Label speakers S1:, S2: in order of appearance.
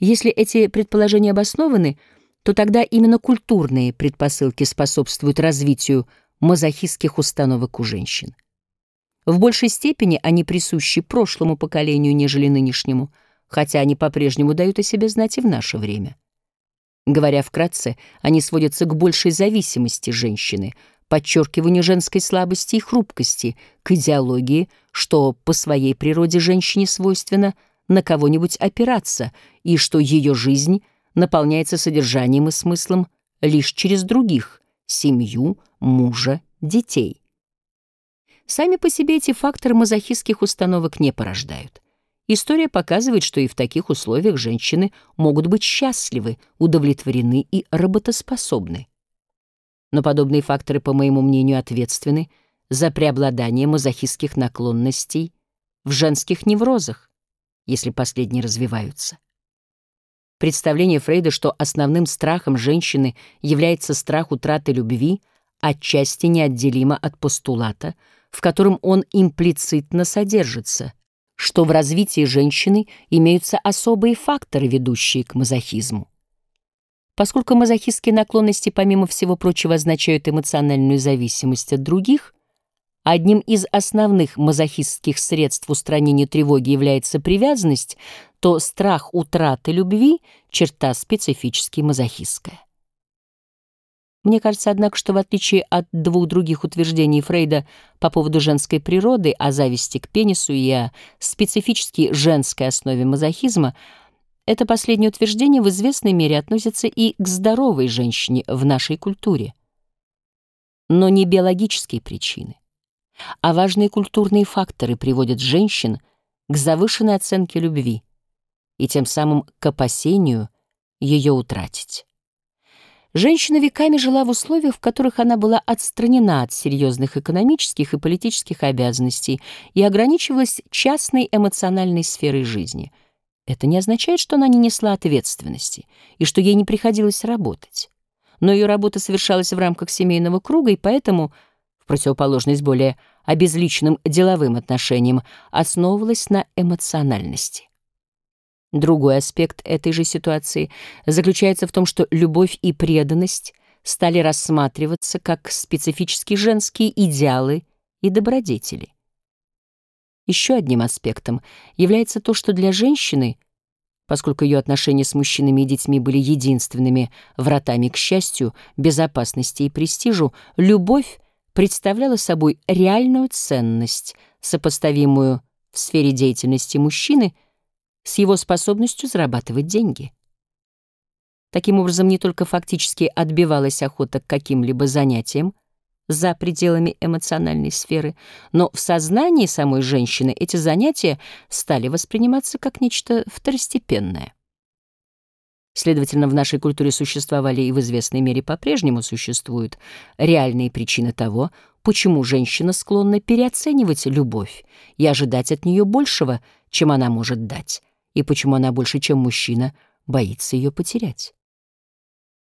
S1: Если эти предположения обоснованы, то тогда именно культурные предпосылки способствуют развитию мазохистских установок у женщин. В большей степени они присущи прошлому поколению, нежели нынешнему, хотя они по-прежнему дают о себе знать и в наше время. Говоря вкратце, они сводятся к большей зависимости женщины, подчеркиванию женской слабости и хрупкости, к идеологии, что по своей природе женщине свойственно на кого-нибудь опираться, и что ее жизнь наполняется содержанием и смыслом лишь через других — семью, мужа, детей. Сами по себе эти факторы мазохистских установок не порождают. История показывает, что и в таких условиях женщины могут быть счастливы, удовлетворены и работоспособны. Но подобные факторы, по моему мнению, ответственны за преобладание мазохистских наклонностей в женских неврозах, если последние развиваются. Представление Фрейда, что основным страхом женщины является страх утраты любви, отчасти неотделимо от постулата, в котором он имплицитно содержится, что в развитии женщины имеются особые факторы, ведущие к мазохизму. Поскольку мазохистские наклонности, помимо всего прочего, означают эмоциональную зависимость от других, одним из основных мазохистских средств устранения тревоги является привязанность, то страх утраты любви — черта специфически мазохистская. Мне кажется, однако, что в отличие от двух других утверждений Фрейда по поводу женской природы, о зависти к пенису и о специфически женской основе мазохизма, это последнее утверждение в известной мере относится и к здоровой женщине в нашей культуре. Но не биологические причины, а важные культурные факторы приводят женщин к завышенной оценке любви и тем самым к опасению ее утратить. Женщина веками жила в условиях, в которых она была отстранена от серьезных экономических и политических обязанностей и ограничивалась частной эмоциональной сферой жизни. Это не означает, что она не несла ответственности и что ей не приходилось работать. Но ее работа совершалась в рамках семейного круга, и поэтому, в противоположность более обезличенным деловым отношениям, основывалась на эмоциональности. Другой аспект этой же ситуации заключается в том, что любовь и преданность стали рассматриваться как специфически женские идеалы и добродетели. Еще одним аспектом является то, что для женщины, поскольку ее отношения с мужчинами и детьми были единственными вратами к счастью, безопасности и престижу, любовь представляла собой реальную ценность, сопоставимую в сфере деятельности мужчины — с его способностью зарабатывать деньги. Таким образом, не только фактически отбивалась охота к каким-либо занятиям за пределами эмоциональной сферы, но в сознании самой женщины эти занятия стали восприниматься как нечто второстепенное. Следовательно, в нашей культуре существовали и в известной мере по-прежнему существуют реальные причины того, почему женщина склонна переоценивать любовь и ожидать от нее большего, чем она может дать и почему она больше, чем мужчина, боится ее потерять.